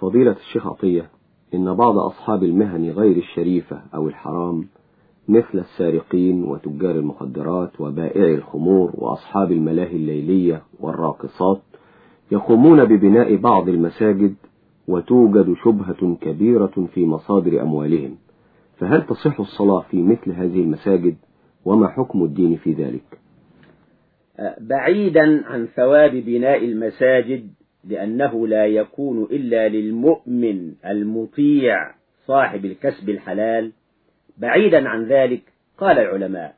فضيلة الشيخ عطية إن بعض أصحاب المهن غير الشريفة أو الحرام مثل السارقين وتجار المخدرات وبائع الخمور وأصحاب الملاهي الليلية والراقصات يقومون ببناء بعض المساجد وتوجد شبهة كبيرة في مصادر أموالهم. فهل تصح الصلاة في مثل هذه المساجد؟ وما حكم الدين في ذلك؟ بعيدا عن ثواب بناء المساجد لأنه لا يكون إلا للمؤمن المطيع صاحب الكسب الحلال. بعيدا عن ذلك قال العلماء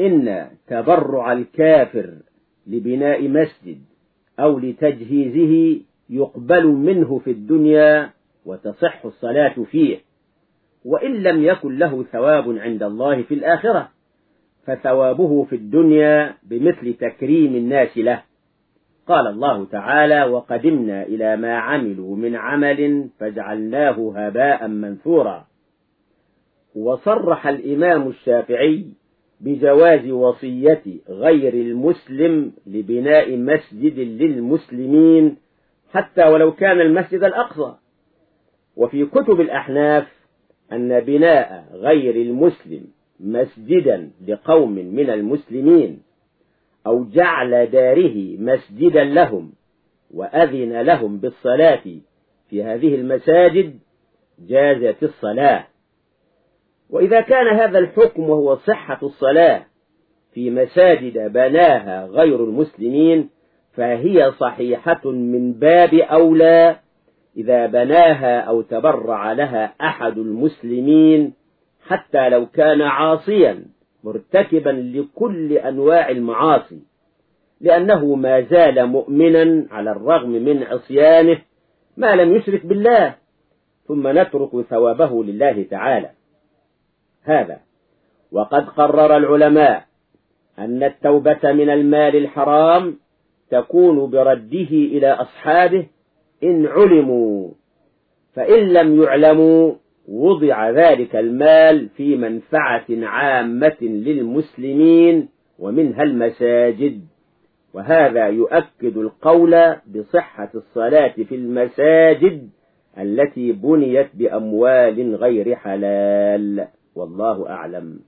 إن تبرع الكافر لبناء مسجد أو لتجهيزه يقبل منه في الدنيا وتصح الصلاة فيه وإن لم يكن له ثواب عند الله في الآخرة فثوابه في الدنيا بمثل تكريم الناس له. قال الله تعالى وقدمنا إلى ما عملوا من عمل فجعلناه هباء منثورا. وصرح الإمام الشافعي بجواز وصية غير المسلم لبناء مسجد للمسلمين حتى ولو كان المسجد الأقصى. وفي كتب الأحناف أن بناء غير المسلم مسجدا لقوم من المسلمين أو جعل داره مسجدا لهم وأذن لهم بالصلاة في هذه المساجد جازت الصلاة. وإذا كان هذا الحكم وهو صحة الصلاة في مساجد بناها غير المسلمين فهي صحيحة من باب أولى إذا بناها أو تبرع لها أحد المسلمين حتى لو كان عاصيا. مرتكبا لكل أنواع المعاصي لأنه ما زال مؤمنا على الرغم من عصيانه ما لم يشرك بالله ثم نترك ثوابه لله تعالى. هذا وقد قرر العلماء أن التوبة من المال الحرام تكون برده إلى أصحابه إن علموا فإن لم يعلموا وضع ذلك المال في منفعة عامة للمسلمين ومنها المساجد. وهذا يؤكد القول بصحة الصلاة في المساجد التي بنيت بأموال غير حلال. والله أعلم.